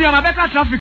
ni better traffic.